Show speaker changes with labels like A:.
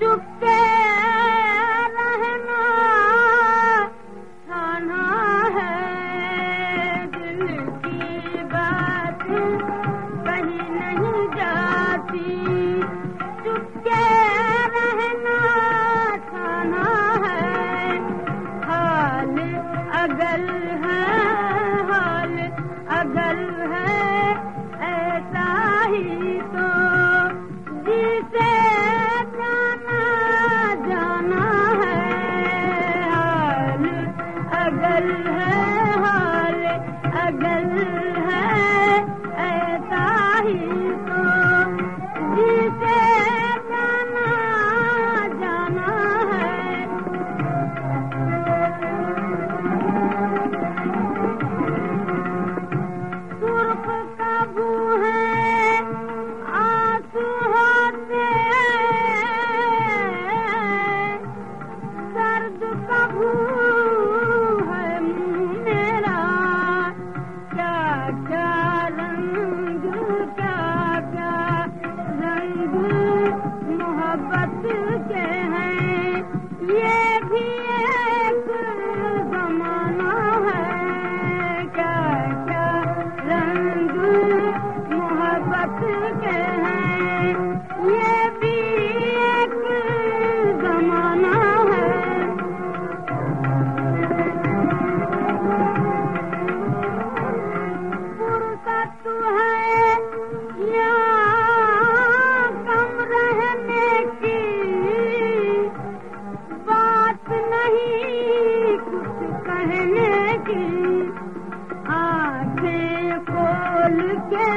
A: to fail. के आंखें खोल के